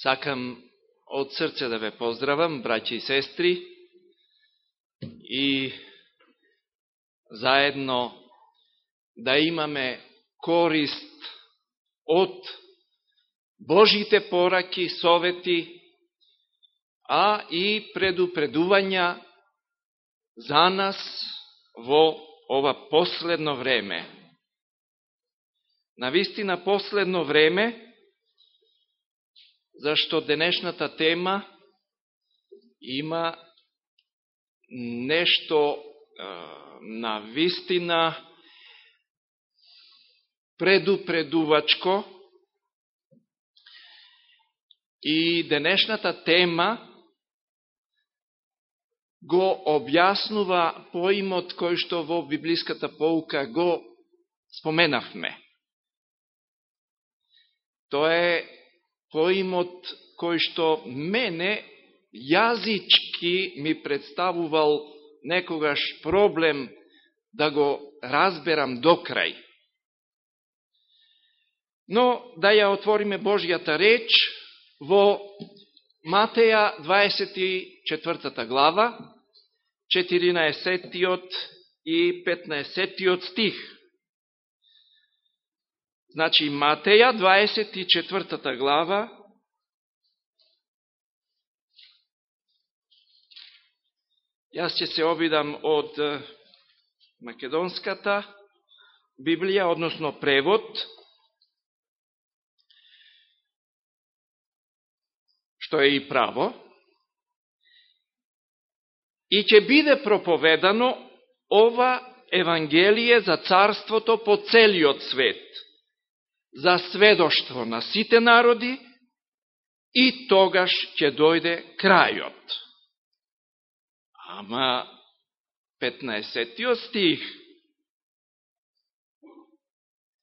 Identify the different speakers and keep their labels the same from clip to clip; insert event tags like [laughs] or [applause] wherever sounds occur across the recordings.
Speaker 1: Сакам од срце да ве поздравам, браќи и сестри, и заедно да имаме корист од Божите пораки, совети, а и предупредувања за нас во ова последно време. На вистина последно време, зашто денешната тема има нешто на вистина предупредувачко и денешната тема го објаснува поимот кој што во библиската поука го споменавме. Тоа е поимот кој што мене јазички ми представувал некогаш проблем да го разберам до крај. Но да ја отвориме Божјата реч во Матеја 24 глава, 14 и 15 стих. Значи, Матеја, 24 глава, Јас ќе се обидам од македонската Библија, односно превод, што е и право, и ќе биде проповедано ова Евангелие за царството по целиот свет, за сведоштво на сите народи, и тогаш ќе дојде крајот. Ама 15 стих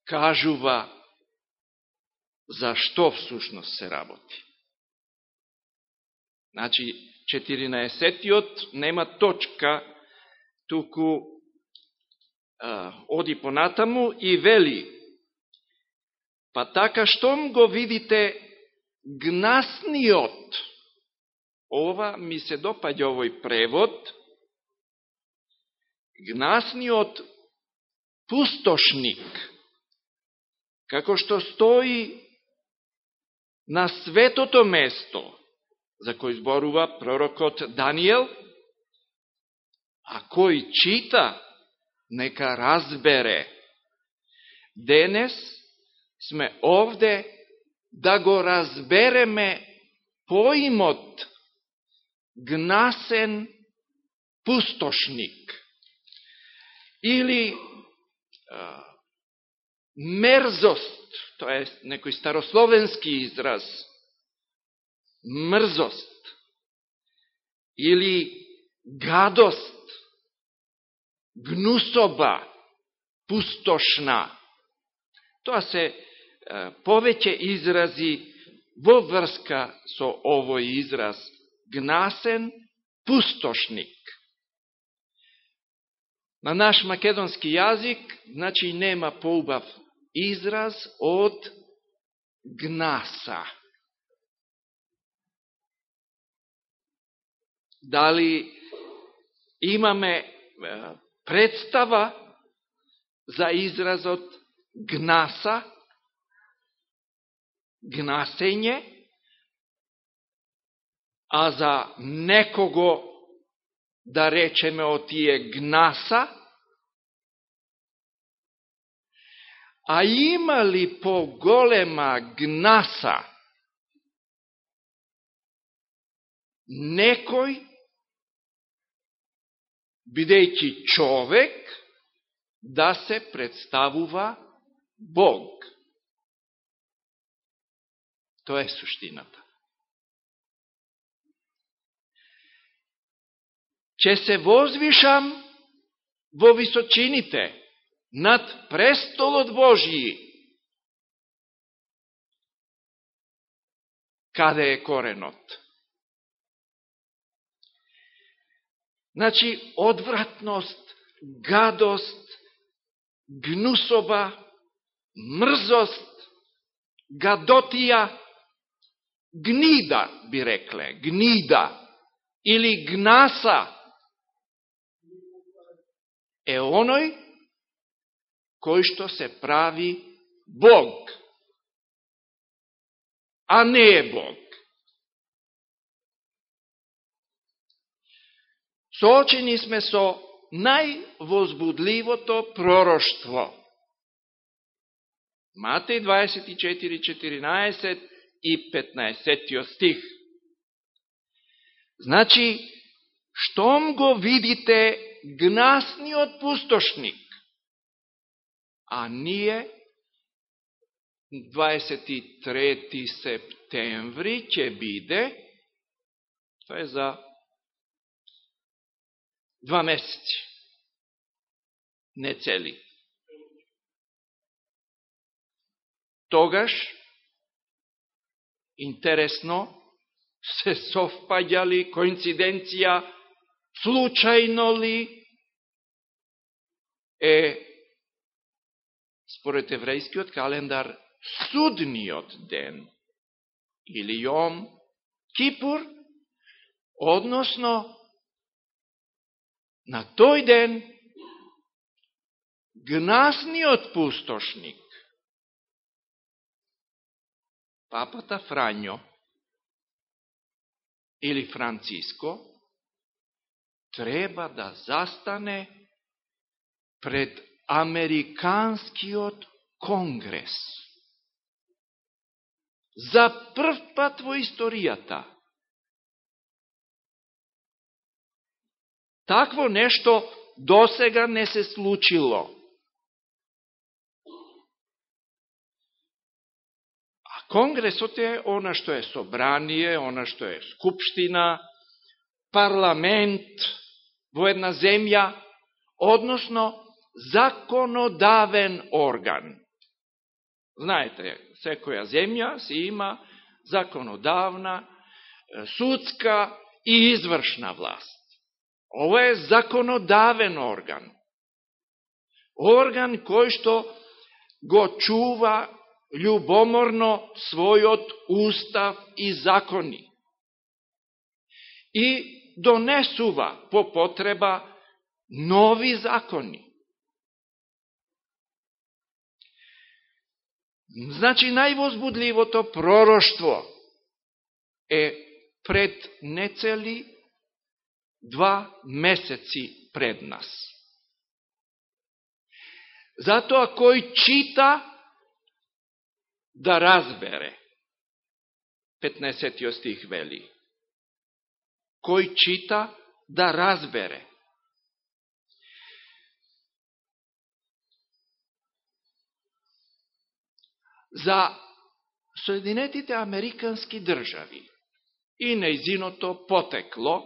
Speaker 1: кажува за што всушност се работи. Значи, 14-тиот нема точка, туку а, оди понатаму и вели, па така штом го видите гнасниот, ова ми се допаѓа овој превод, гнасниот пустошник, како што стои на светото место, за кој зборува пророкот Даниел, а кој чита, нека разбере. Денес сме овде да го разбереме поимот гнасен пустошник или а, мерзост, тоа е некој старословенски израз, мрзост или гадост, гнусоба, пустошна. Тоа се повеќе изрази во врска со овој израз гнасен пустошник. На наш македонски јазик, значи нема поубав израз од гнаса. Дали имаме представа за изразот гнаса, гнасење, а за некого да речеме од тие гнаса, а има ли поголема гнаса некој, бидејќи човек, да се представува Бог. Тоа е суштината. Че се возвишам во височините над престолот Божији. Каде е коренот? Значи, одвратност, гадост, гнусоба, мрзост, гадотија, гнида, би рекле, гнида, или гнаса, е оној кој што се прави Бог, а не е Бог. Соочени сме со највозбудливото пророштво. Матеј 24.14 и 15 стих. Значи, штом го видите гнасниот пустошник, а ние 23. септември ќе биде, тоа е за два месеци, не цели. Тогаш, интересно, се совпаѓали, коинциденција, случајно ли е, според еврејскиот календар, судниот ден, или Јом Кипур, односно, на тој ден, гнасниот пустошник, папата Фрањо, или Франциско, треба да застане пред Американскиот конгрес. За прв пат во историјата. Такво нешто досега не се случило. Конгресот е она што е собрание, она што е скупштина, парламент во една земја, односно законодавен орган. Знаете, секоја земја си има законодавна, судска и извршна власт. Ова е законодавен орган. Орган кој што го чува љубоморно својот устав и закони. И донесува по потреба нови закони. Значи, највозбудливото пророштво е пред нецели два месеци пред нас. Затоа кој чита да разбере. 15 стих вели. Кој чита да разбере. За Соединетите Американски држави и неизиното потекло,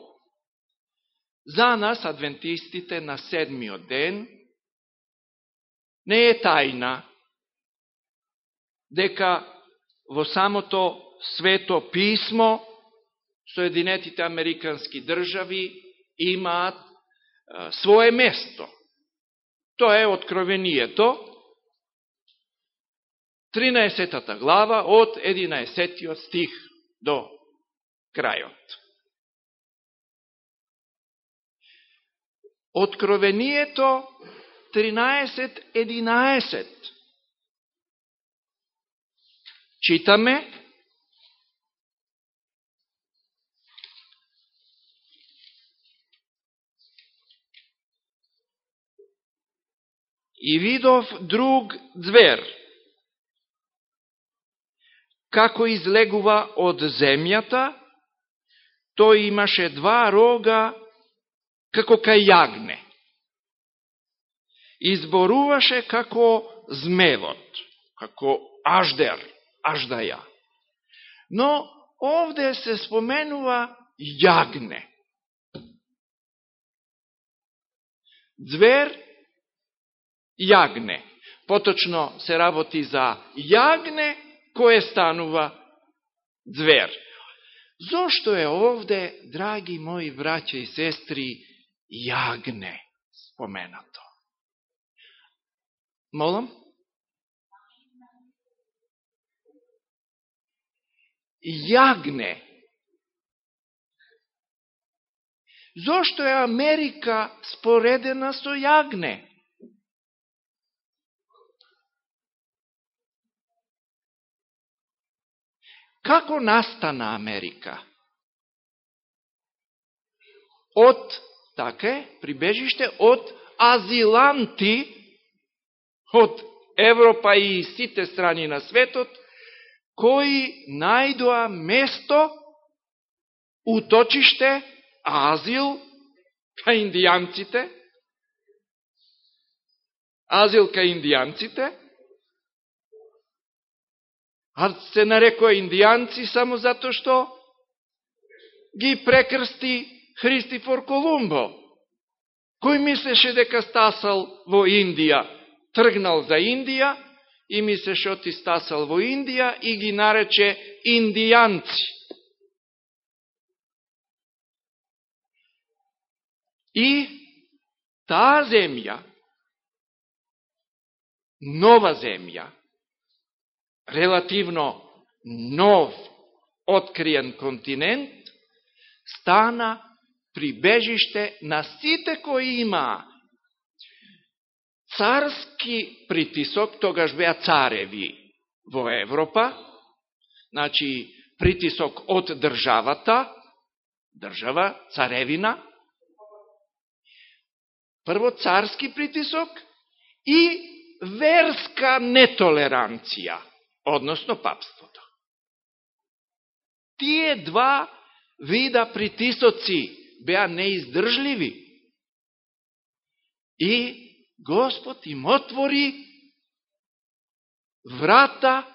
Speaker 1: за нас, адвентистите на седмиот ден, не е тајна дека во самото свето писмо Соединетите Американски држави имаат свое место. Тоа е откровението, 13 глава од 11 стих до крајот. Откровението 13.11 Читаме И видов друг звер, како излегува од земјата, тој имаше два рога како кај јагне. Изборуваше како змевот, како аждер аждаја. Но овде се споменува јагне. Звер, јагне. Поточно се работи за јагне кое станува звер. Зошто е овде, драги мои браќа и сестри, јагне споменато? Молам? Јагне. Зошто е Америка споредена со јагне? Како настана Америка? Од, така прибежиште, од азиланти од Европа и сите страни на светот, кои најдоа место, уточиште, азил, ка индијанците, азил ка индијанците, а се нарекоа индијанци само зато што ги прекрсти Христифор Колумбо, кој мислеше дека стасал во Индија, тргнал за Индија и мислеше ти стасал во Индија и ги нарече индијанци. И таа земја, нова земја, релативно нов откриен континент, стана прибежиште на сите кои има царски притисок, тогаш беа цареви во Европа, значи притисок од државата, држава, царевина, прво царски притисок и верска нетолеранција односно папството. Тие два вида притисоци беа неиздржливи. И Господ им отвори врата,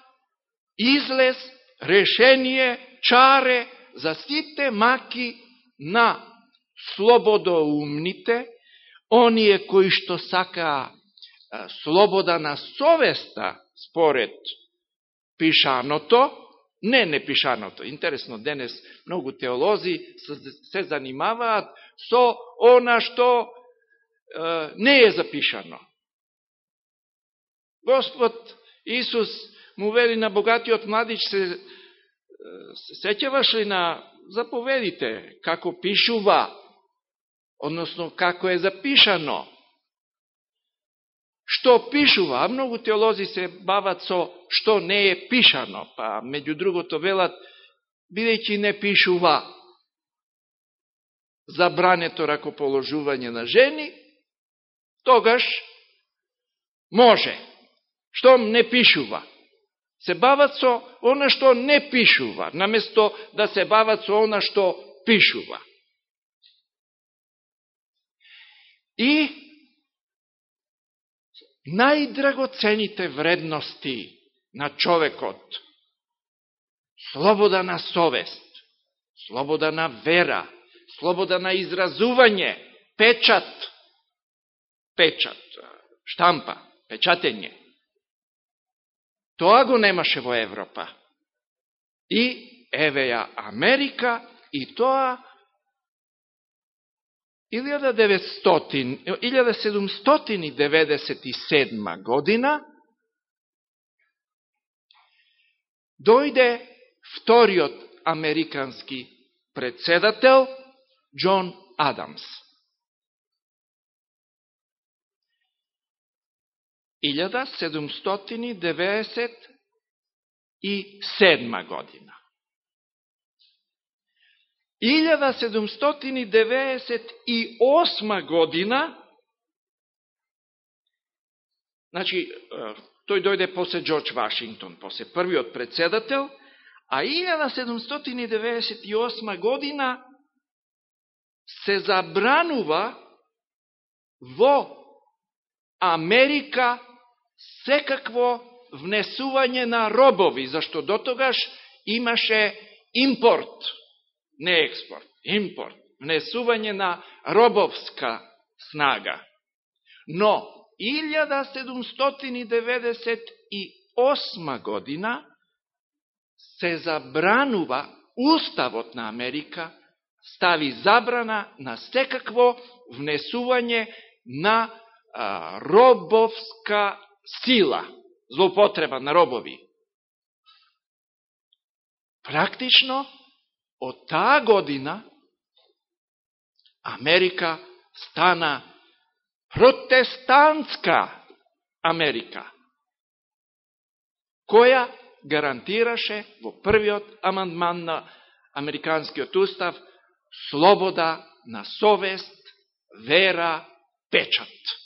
Speaker 1: излез, решение, чаре за сите маки на слободоумните, оние кои што сакаа слобода на совеста според пишаното, не непишаното. Интересно, денес многу теолози се занимаваат со она што не е запишано. Господ Исус му вели на богатиот младич се, се сеќаваш ли на заповедите, како пишува, односно како е запишано што пишува, а многу теолози се бават со што не е пишано, па меѓу другото велат, бидејќи не пишува забрането ракоположување на жени, тогаш може. Што не пишува? Се бават со она што не пишува, наместо да се бават со она што пишува. И најдрагоцените вредности на човекот. Слобода на совест, слобода на вера, слобода на изразување, печат, печат, штампа, печатење. Тоа го немаше во Европа. И еве ја Америка, и тоа 1797 година дојде вториот американски председател Джон Адамс. 1797 година. 1798 година, значи, тој дојде после Джордж Вашингтон, после првиот председател, а 1798 година се забранува во Америка секакво внесување на робови, зашто дотогаш имаше импорт не експорт, импорт, внесување на робовска снага. Но, 1798 година се забранува Уставот на Америка стави забрана на секакво внесување на а, робовска сила, злоупотреба на робови. Практично, од таа година, Америка стана протестантска Америка, која гарантираше во првиот амандман на Американскиот устав слобода на совест, вера, печат.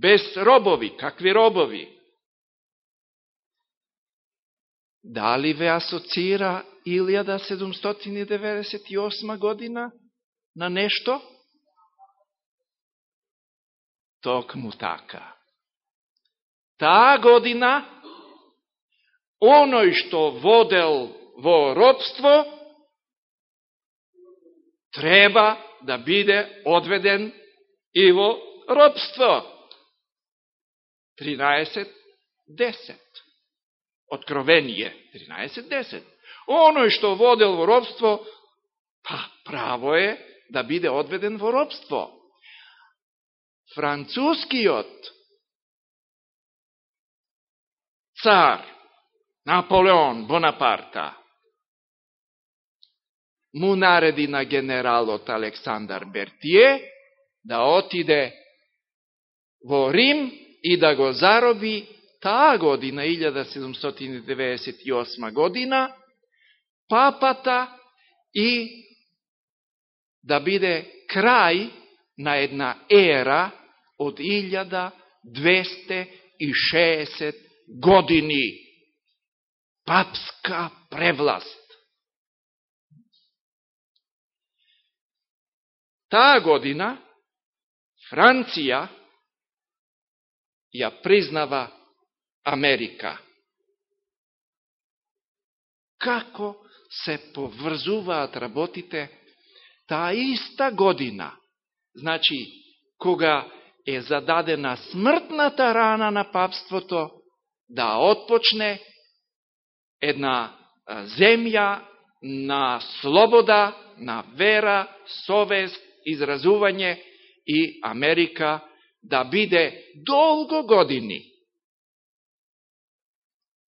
Speaker 1: Без робови, какви робови? Дали ве асоцира 1798 година на нешто? Токму така. Таа година, оној што водел во робство, треба да биде одведен и во робство. 13.10. Откровение 13.10. Оној што водел во робство, па право е да биде одведен во робство. Францускиот цар Наполеон Бонапарта му нареди на генералот Александар Бертие да отиде во Рим и да го зароби таа година, 1798 година, папата и да биде крај на една ера од 1260 години. Папска превласт. Таа година Франција ја признава Америка. Како се поврзуваат работите таа иста година? Значи, кога е зададена смртната рана на папството, да отпочне една земја на слобода, на вера, совест, изразување и Америка да биде долго години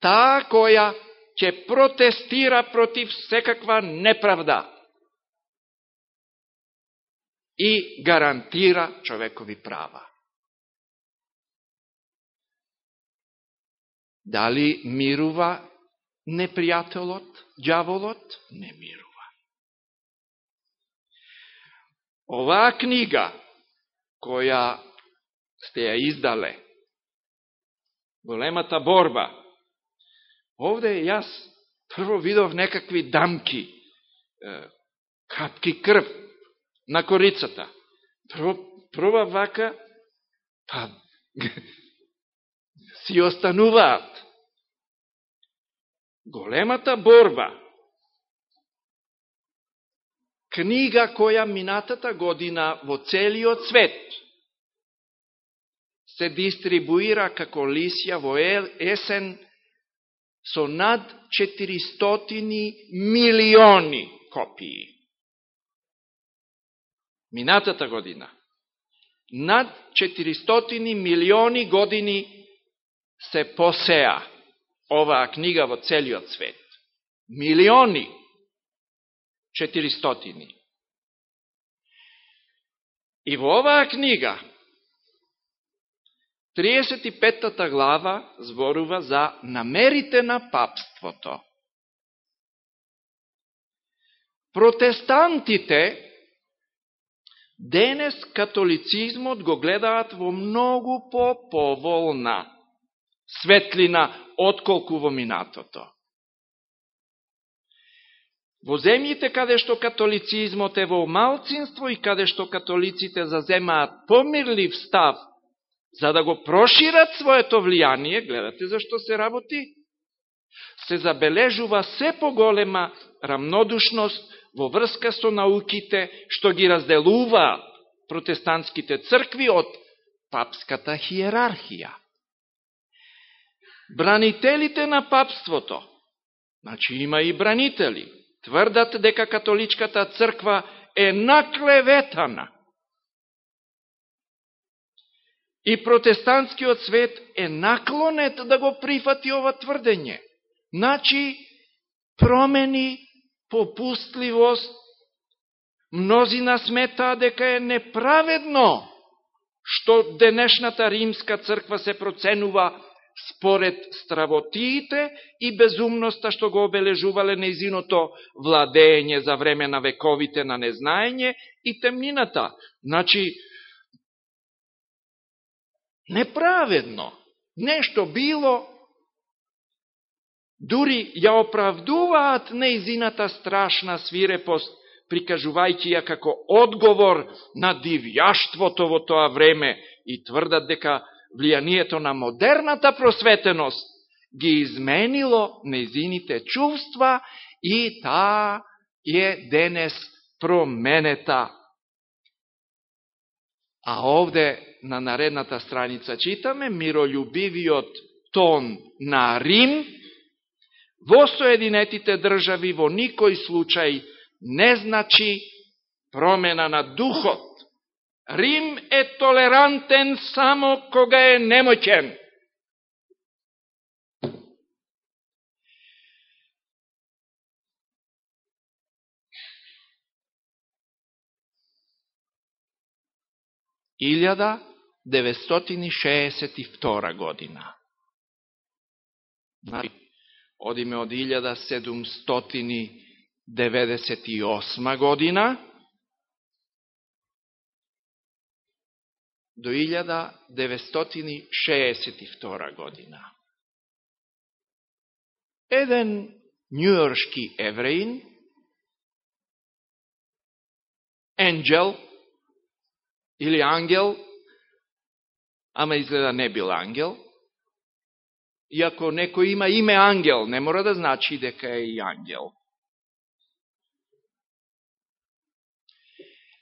Speaker 1: таа која ќе протестира против секаква неправда и гарантира човекови права. Дали мирува непријателот, джаволот? Не мирува. Оваа книга, која сте ја издале, големата борба, овде јас прво видов некакви дамки, капки крв на корицата. Прво, прва вака, па, [laughs] си остануваат. Големата борба книга која минатата година во целиот свет се дистрибуира како лисја во есен со над 400 милиони копии. Минатата година. Над 400 милиони години се посеа оваа книга во целиот свет. Милиони. 400. И во оваа книга, 35-та глава зборува за намерите на папството. Протестантите денес католицизмот го гледаат во многу по-поволна светлина отколку во минатото. Во земјите каде што католицизмот е во малцинство и каде што католиците заземаат помирлив став за да го прошират своето влијание, гледате зашто се работи, се забележува се поголема рамнодушност во врска со науките што ги разделува протестантските цркви од папската хиерархија. Бранителите на папството, значи има и бранители, тврдат дека католичката црква е наклеветана. И протестантскиот свет е наклонет да го прифати ова тврдење. Значи, промени, попустливост, мнозина сметаа дека е неправедно што денешната римска црква се проценува според стравотиите и безумноста што го обележувале неизиното владење за време на вековите на незнаење и темнината. Значи, неправедно. Нешто било, дури ја оправдуваат неизината страшна свирепост, прикажувајќи ја како одговор на дивјаштвото во тоа време и тврдат дека влијанието на модерната просветеност ги изменило незините чувства и таа е денес променета. А овде на наредната страница читаме миролюбивиот тон на Рим во Соединетите држави во никој случај не значи промена на духот. Рим е толерантен само кога е немоќен. 1962 година. Значи, Одиме од 1798 година до 1962 година. Еден нјујоршки евреин, Енджел, или ангел, ама изгледа не бил ангел, иако некој има име ангел, не мора да значи дека е и ангел.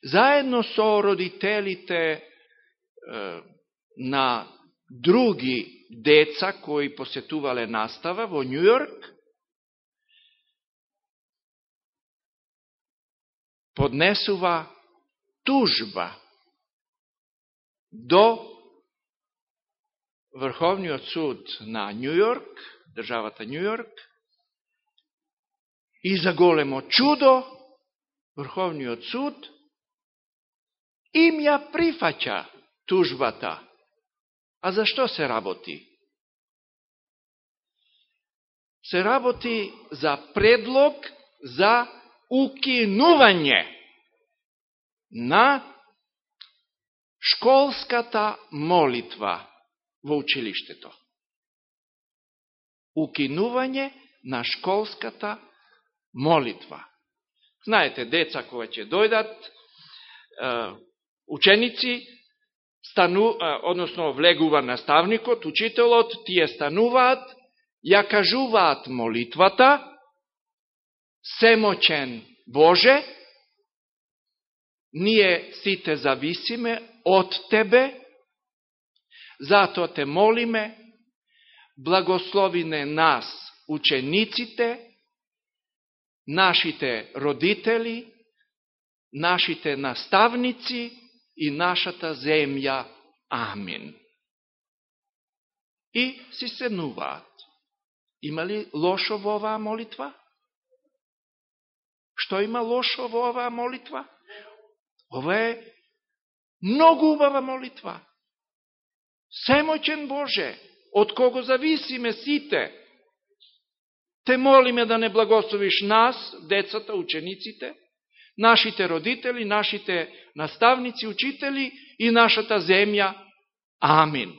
Speaker 1: заедно со родителите на други деца кои посетувале настава во Нью-Йорк, поднесува тужба до Врховниот суд на Нью-Йорк, државата Нью-Йорк, и за големо чудо Врховниот суд им ја прифаќа тужбата. А зашто се работи? Се работи за предлог за укинување на школската молитва во училиштето. Укинување на школската молитва. Знаете, деца кога ќе дојдат, ученици, стану, односно влегува наставникот, учителот, тие стануваат, ја кажуваат молитвата, семочен Боже, ние сите зависиме од Тебе, затоа те молиме, благословине нас, учениците, нашите родители, нашите наставници, и нашата земја. Амин. И си седнуваат. Има ли лошо во оваа молитва? Што има лошо во оваа молитва? Ова е многу убава молитва. Семоќен Боже, од кого зависиме сите, те молиме да не благословиш нас, децата, учениците, нашите родители, нашите наставници, учители и нашата земја. Амин.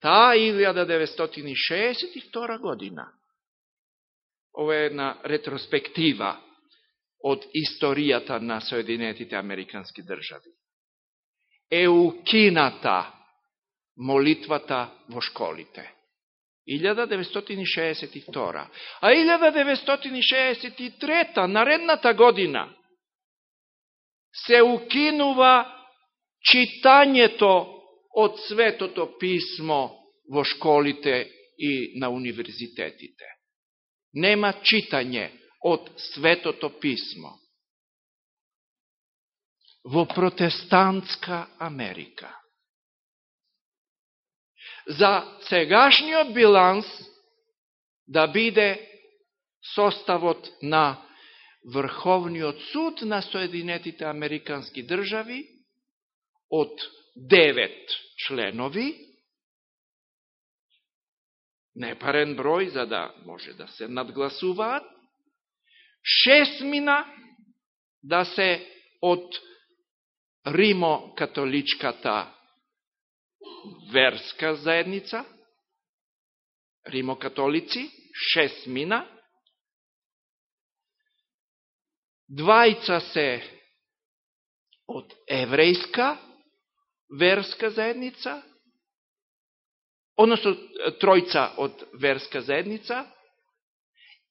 Speaker 1: Таа 1962 година, ова е една ретроспектива од историјата на Соединетите Американски држави, е укината молитвата во школите. 1962. А 1963, наредната година, се укинува читањето од Светото Писмо во школите и на универзитетите. Нема читање од Светото Писмо. Во протестантска Америка за сегашниот биланс да биде составот на Врховниот суд на Соединетите Американски држави од девет членови, непарен број за да може да се надгласуваат, шесмина да се од Римо-католичката верска заедница, Римо-католици, шесмина, двајца се од еврејска верска заедница, односно тројца од верска заедница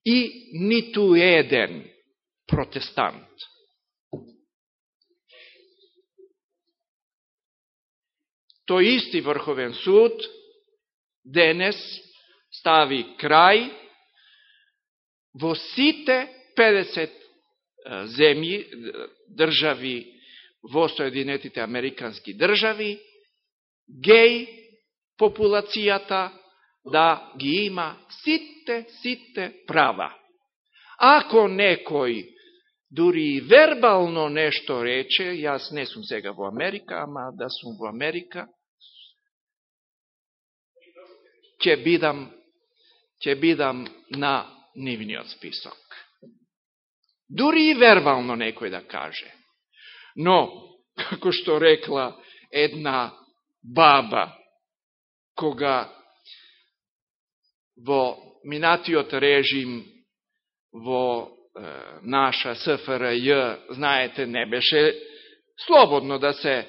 Speaker 1: и ниту еден протестант. тој исти Врховен суд денес стави крај во сите 50 земји, држави во Соединетите Американски држави, геј популацијата да ги има сите, сите права. Ако некој дури и вербално нешто рече, јас не сум сега во Америка, ама да сум во Америка, ќе бидам, ќе бидам на нивниот список. Дури и вербално некој да каже. Но, како што рекла една баба, кога во минатиот режим во наша СФРЈ, знаете, не беше слободно да се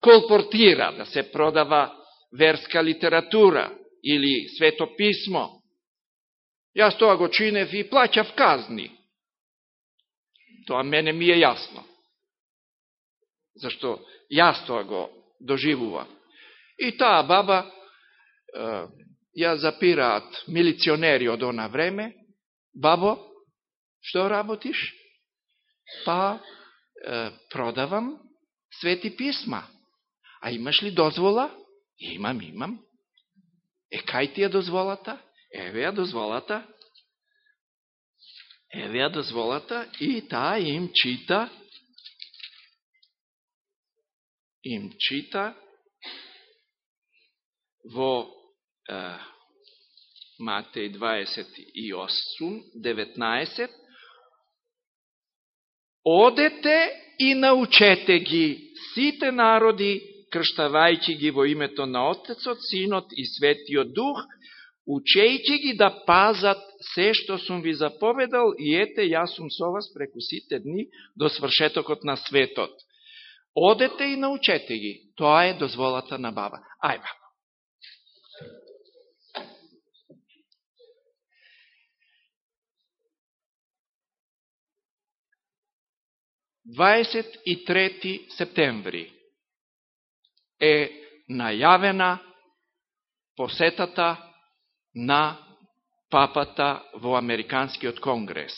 Speaker 1: колпортира, да се продава верска литература или свето писмо. Јас тоа го чинев и плаќав казни. Тоа мене ми е јасно. Зашто јас тоа го доживував. И таа баба, ја запираат милиционери од она време, бабо, Што работиш? Па, е, продавам свети писма. А имаш ли дозвола? Имам, имам. Е, кај ти ја дозволата? Еве ја дозволата. Еве ја дозволата и таа им чита им чита во Матеј 28, 19, Одете и научете ги сите народи, крштавајќи ги во името на Отецот, Синот и Светиот Дух, учејќи ги да пазат се што сум ви заповедал и ете, јас сум со вас преку сите дни до свршетокот на светот. Одете и научете ги. Тоа е дозволата на баба. Ајба. 23 септември е најавена посетата на папата во Американскиот конгрес,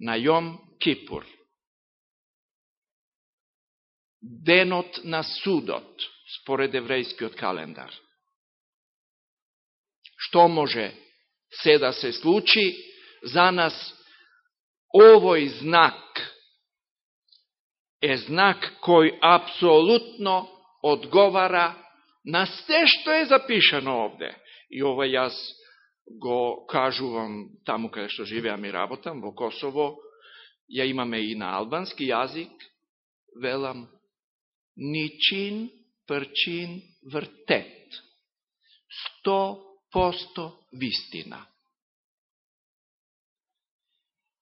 Speaker 1: на Јом Кипур. Денот на судот, според еврејскиот календар. Што може се да се случи за нас овој знак е знак кој апсолутно одговара на се што е запишано овде. И ова јас го кажувам таму каде што живеам и работам, во Косово, ја имаме и на албански јазик, велам, ничин, прчин, вртет. Сто посто вистина.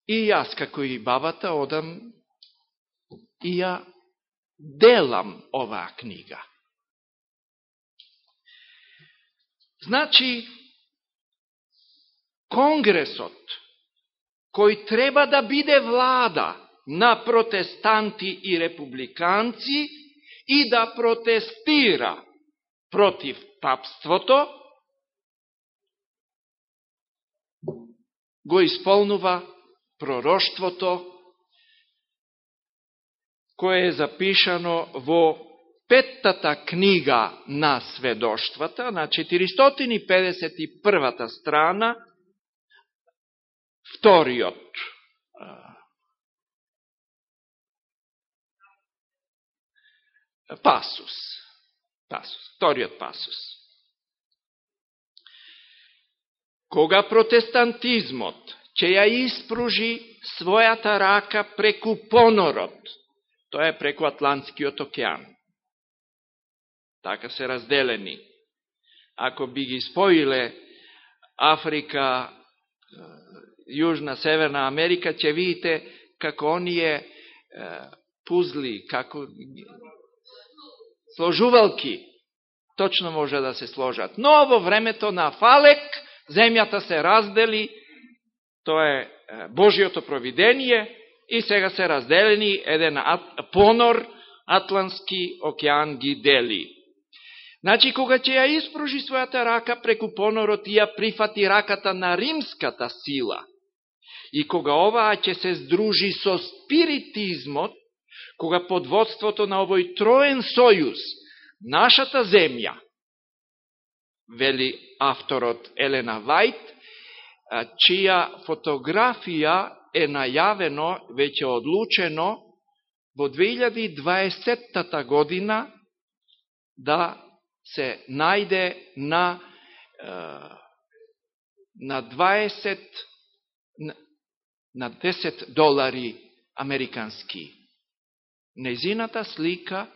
Speaker 1: И јас, како и бабата, одам и ја делам оваа книга. Значи, Конгресот, кој треба да биде влада на протестанти и републиканци и да протестира против папството, го исполнува пророштвото кое е запишано во петтата книга на сведоштвата, на 451 страна, вториот пасус. Пасус, вториот пасус. Кога протестантизмот ќе ја испружи својата рака преку понорот, тоа е преку Атлантскиот океан. Така се разделени. Ако би ги споиле Африка, Јужна, Северна Америка, ќе видите како оние пузли, како сложувалки, точно може да се сложат. Но во времето на Фалек, земјата се раздели, тоа е Божиото провидение, и сега се разделени, еден понор, Атлански океан ги дели. Значи, кога ќе ја испружи својата рака преку понорот и ја прифати раката на римската сила, и кога оваа ќе се здружи со спиритизмот, кога под водството на овој троен сојуз, нашата земја, вели авторот Елена Вајт, чија фотографија е најавено, веќе одлучено, во 2020 година да се најде на, на 20 на 10 долари американски незината слика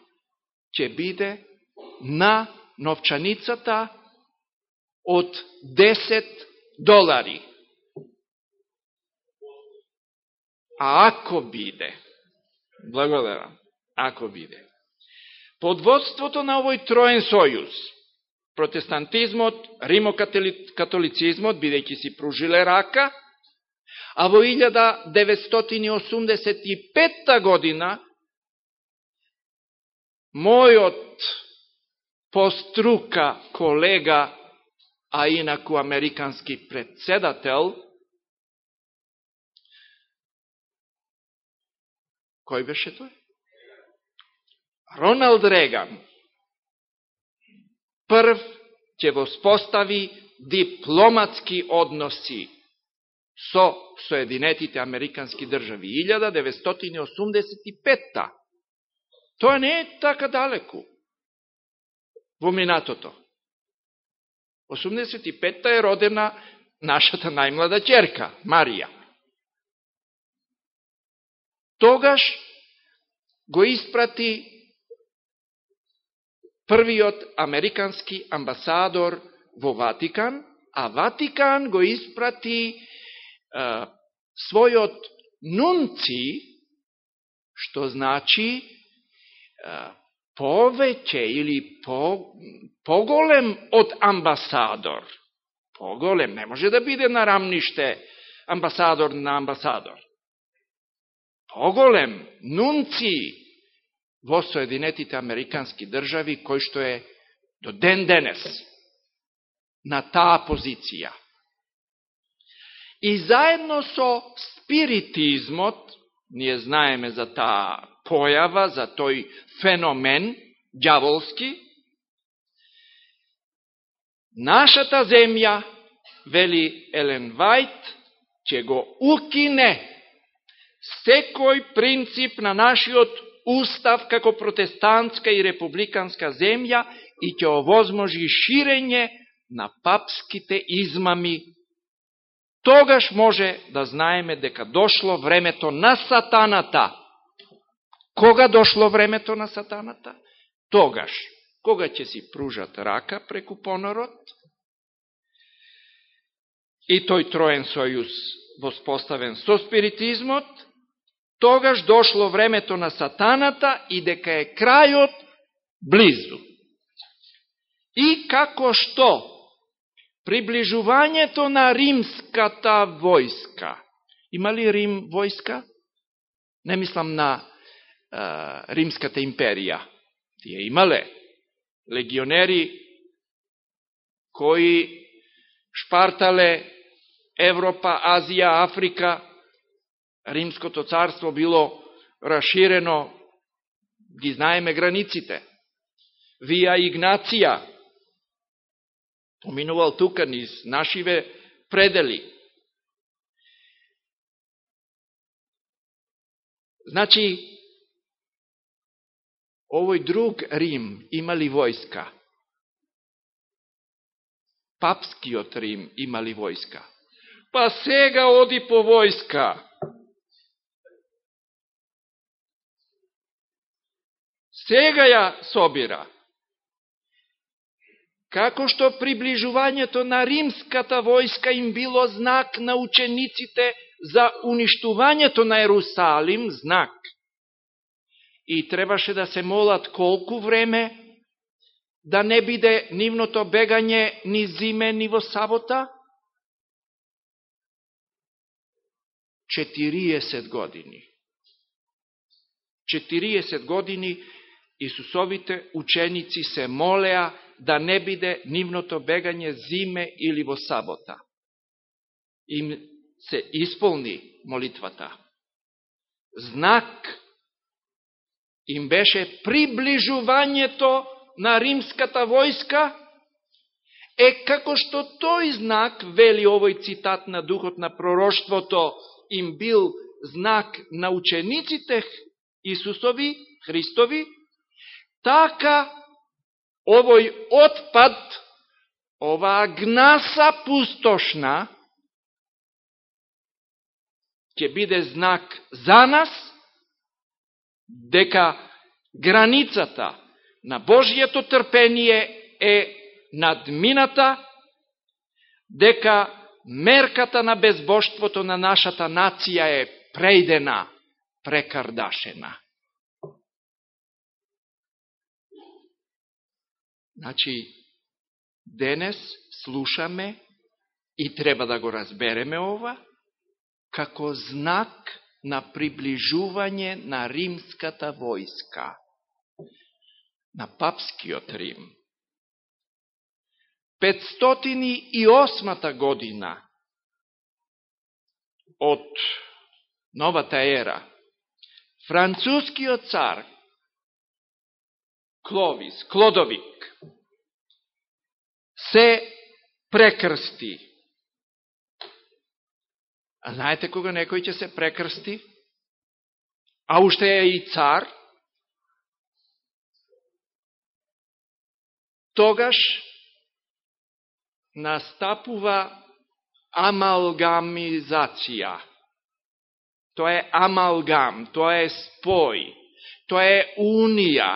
Speaker 1: ќе биде на новчаницата од 10 долари. А ако биде, благодарам, ако биде, под водството на овој троен сојуз, протестантизмот, римокатолицизмот, бидејќи си пружиле рака, а во 1985 година мојот пострука колега, а инаку американски председател, кој беше тој? Роналд Реган прв ќе воспостави дипломатски односи со Соединетите Американски држави 1985 Тоа не е така далеку во минатото. 85-та е родена нашата најмлада черка, Марија. Тогаш го испрати првиот американски амбасадор во Ватикан, а Ватикан го испрати е, својот нунци, што значи повеќе или по, поголем од амбасадор. Поголем, не може да биде на рамниште амбасадор на амбасадор. Поголем, нунци во Соединетите Американски држави, кој што е до ден денес на таа позиција. И заедно со спиритизмот, ние знаеме за таа појава, за тој феномен, дјаволски, нашата земја, вели Елен Вајт, ќе го укине секој принцип на нашиот устав како протестантска и републиканска земја и ќе овозможи ширење на папските измами. Тогаш може да знаеме дека дошло времето на сатаната Кога дошло времето на сатаната? Тогаш, кога ќе си пружат рака преку понорот, и тој троен сојуз воспоставен со спиритизмот, тогаш дошло времето на сатаната и дека е крајот близу. И како што приближувањето на римската војска. Има ли Рим војска? Не мислам на Римската империја. Тие имале легионери кои шпартале Европа, Азија, Африка, Римското царство било расширено, ги знаеме границите. Вија Игнација, поминувал тука низ нашиве предели. Значи, овој друг Рим имали војска. Папскиот Рим имали војска. Па сега оди по војска. Сега ја собира. Како што приближувањето на римската војска им било знак на учениците за уништувањето на Ерусалим, знак. И требаше да се молат колку време да не биде нивното бегање ни зиме, ни во сабота? 40 години. 40 години Исусовите ученици се молеа да не биде нивното бегање зиме или во сабота. Им се исполни молитвата. Знак им беше приближувањето на римската војска, е како што тој знак, вели овој цитат на духот на пророштвото, им бил знак на учениците Исусови, Христови, така овој отпад, оваа гнаса пустошна, ќе биде знак за нас, дека границата на Божијето трпение е надмината, дека мерката на безбоштвото на нашата нација е прејдена, прекардашена. Значи, денес слушаме и треба да го разбереме ова, како знак на приближување на римската војска, на папскиот Рим. 508 година од новата ера, францускиот цар Кловис, Клодовик, се прекрсти. А знаете кога некој ќе се прекрсти? А уште е и цар? Тогаш настапува амалгамизација. Тоа е амалгам, тоа е спој, тоа е унија,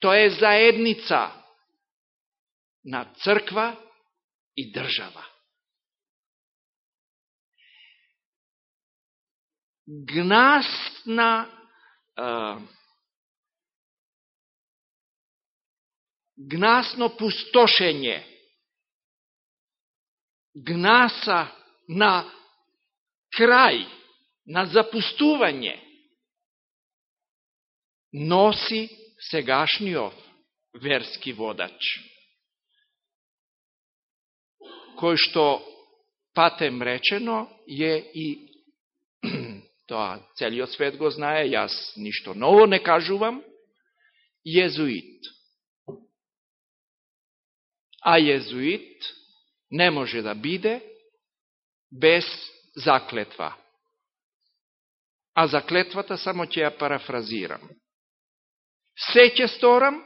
Speaker 1: Тоа е заедница на црква и држава. Гнасна а, гнасно пустошење, гнаса на крај, на запустување, носи сегашниот верски водач, кој што патем речено е и [clears throat] тоа целиот свет го знае, јас ништо ново не кажувам, језуит. А језуит не може да биде без заклетва. А заклетвата само ќе ја парафразирам се ќе сторам,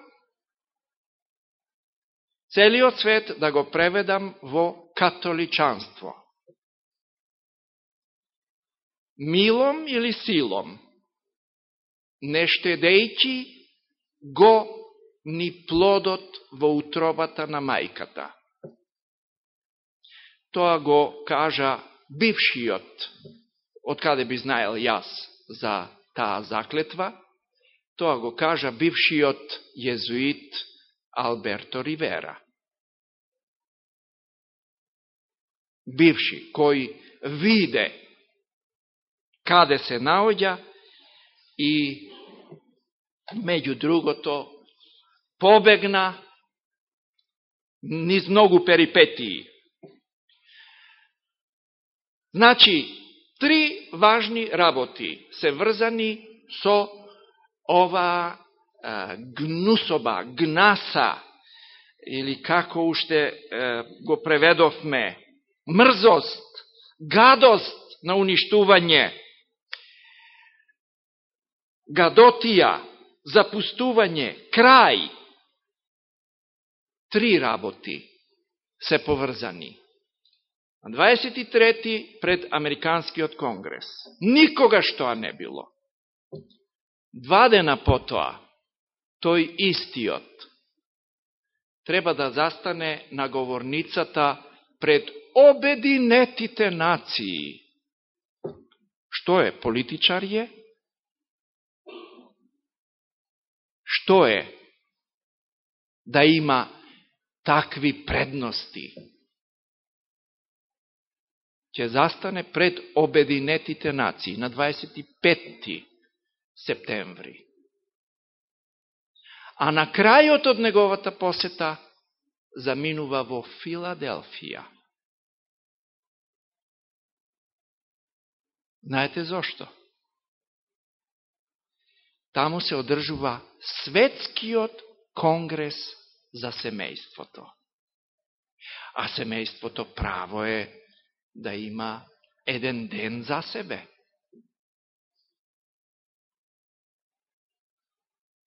Speaker 1: целиот свет да го преведам во католичанство. Милом или силом, не штедејќи го ни плодот во утробата на мајката. Тоа го кажа бившиот, од каде би знаел јас за таа заклетва, Тоа го кажа бившиот језуит Алберто Ривера. Бивши, кој виде каде се наоѓа и меѓу другото побегна низ многу перипетии. Значи, три важни работи се врзани со ова гнусоба, гнаса, или како уште го преведовме, мрзост, гадост на уништување, гадотија, запустување, крај. Три работи се поврзани. На 23. пред Американскиот конгрес. Никогаш тоа не било. Два дена потоа, тој истиот треба да застане на говорницата пред обединетите нации. Што е, политичар е? Што е да има такви предности? Ќе застане пред обединетите нации на 25 септември. А на крајот од неговата посета заминува во Филаделфија. Знаете зошто? Таму се одржува светскиот конгрес за семејството. А семејството право е да има еден ден за себе.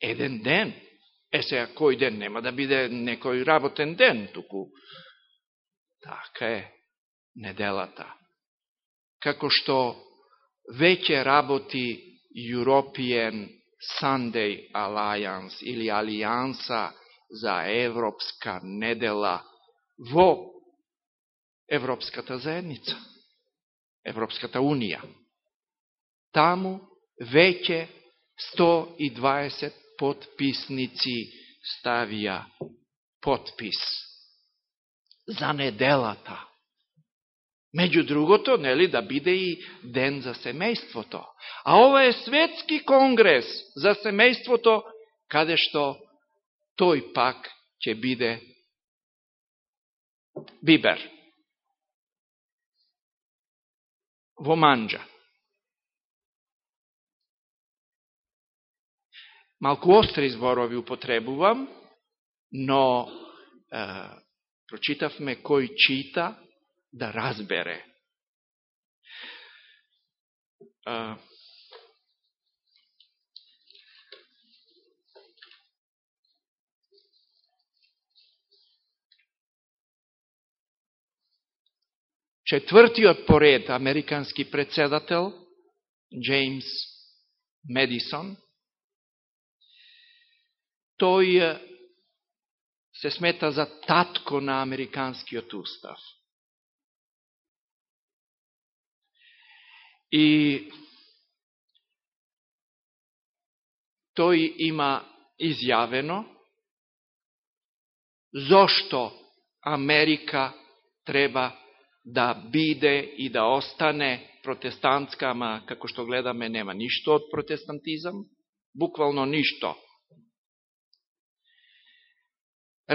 Speaker 1: Еден ден. Е сега, кој ден нема да биде некој работен ден, туку така е неделата. Како што веќе работи European Sunday Alliance или Алијанса за Европска недела во Европската заедница, Европската Унија. Таму веќе 120 подписници ставија подпис за неделата. Меѓу другото, нели, да биде и ден за семејството. А ова е светски конгрес за семејството, каде што тој пак ќе биде Бибер. Во Манджа. Малку остри зборови употребувам, но е, прочитавме кој чита да разбере. Е, Четвртиот поред американски председател, Джеймс Медисон, тој се смета за татко на Американскиот устав. И тој има изјавено зошто Америка треба да биде и да остане протестантска, ама како што гледаме нема ништо од протестантизам, буквално ништо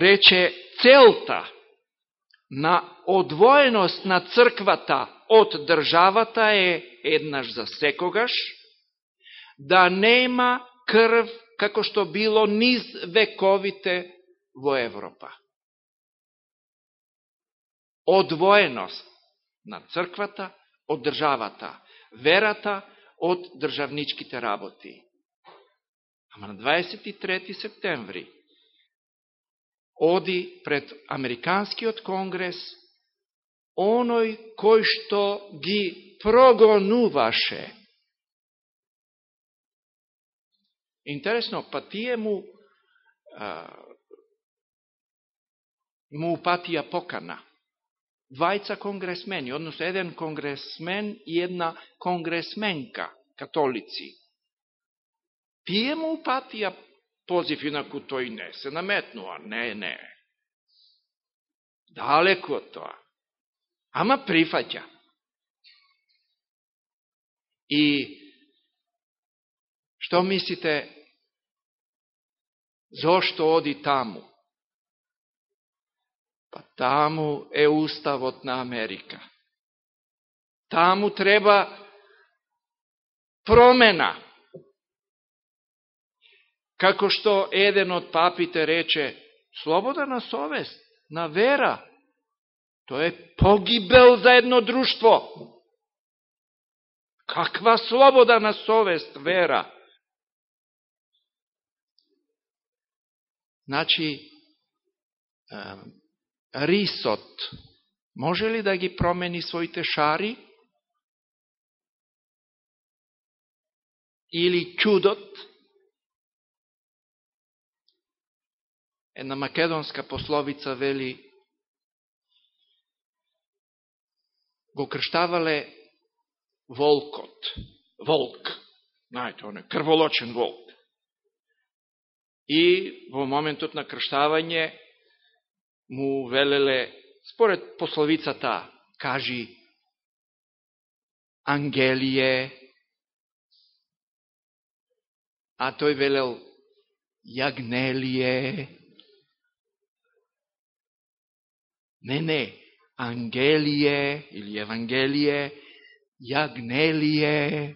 Speaker 1: рече целта на одвоеност на црквата од државата е еднаш за секогаш да нема крв како што било низ вековите во Европа. Одвоеност на црквата од државата, верата од државничките работи. Ама на 23. септември оди пред Американскиот конгрес оној кој што ги прогонуваше. Интересно, па тие му а, му упатија покана. Двајца конгресмени, односно еден конгресмен и една конгресменка, католици. Тие му упатија позив, инаку тој не се наметнува. Не, не. Далеко од тоа. Ама прифаќа. И што мислите, зошто оди таму? Па таму е уставот на Америка. Таму треба промена. Како што еден од папите рече, слобода на совест, на вера, тоа е погибел за едно друштво. Каква слобода на совест, вера? Значи, рисот може ли да ги промени своите шари? Или чудот? Една македонска пословица вели го крштавале волкот. Волк. Знаете, он е крволочен волк. И во моментот на крштавање му велеле, според пословицата, кажи Ангелие, а тој велел Јагнелие. Не, не, Ангелие или Евангелие, Јагнелие.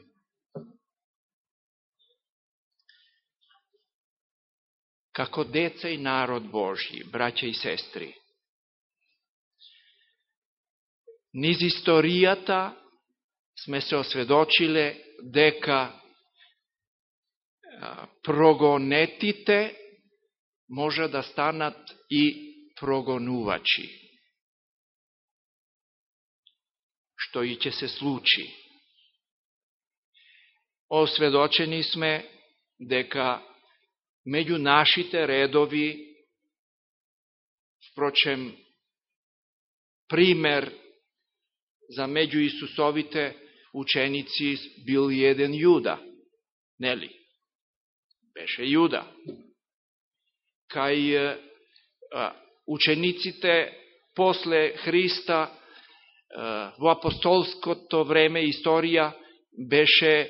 Speaker 1: Како деца и народ Божји, браќа и сестри, низ историјата сме се осведочиле дека прогонетите може да станат и прогонувачи. Што и ќе се случи. Осведочени сме дека меѓу нашите редови, впрочем, пример за меѓу Исусовите ученици бил еден Јуда, нели? Беше Јуда. Кај учениците после Христа во апостолското време историја беше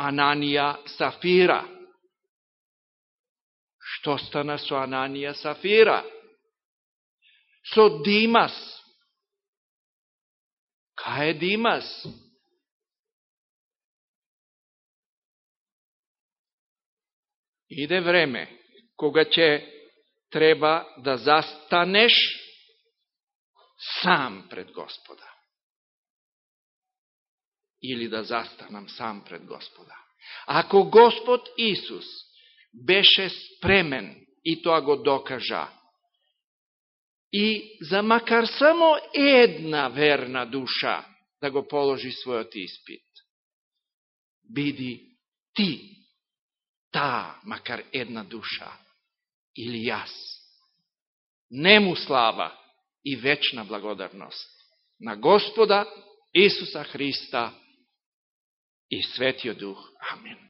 Speaker 1: Ананија Сафира. Што стана со Ананија Сафира? Со Димас. Кај е Димас? Иде време кога ќе треба да застанеш сам пред Господа. Или да застанам сам пред Господа. Ако Господ Исус беше спремен и тоа го докажа, и за макар само една верна душа да го положи својот испит, биди ти таа, макар една душа, или јас. Нему слава и вечна благодарност на Господа Исуса Христа и Светиот Дух. Амин